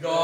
God.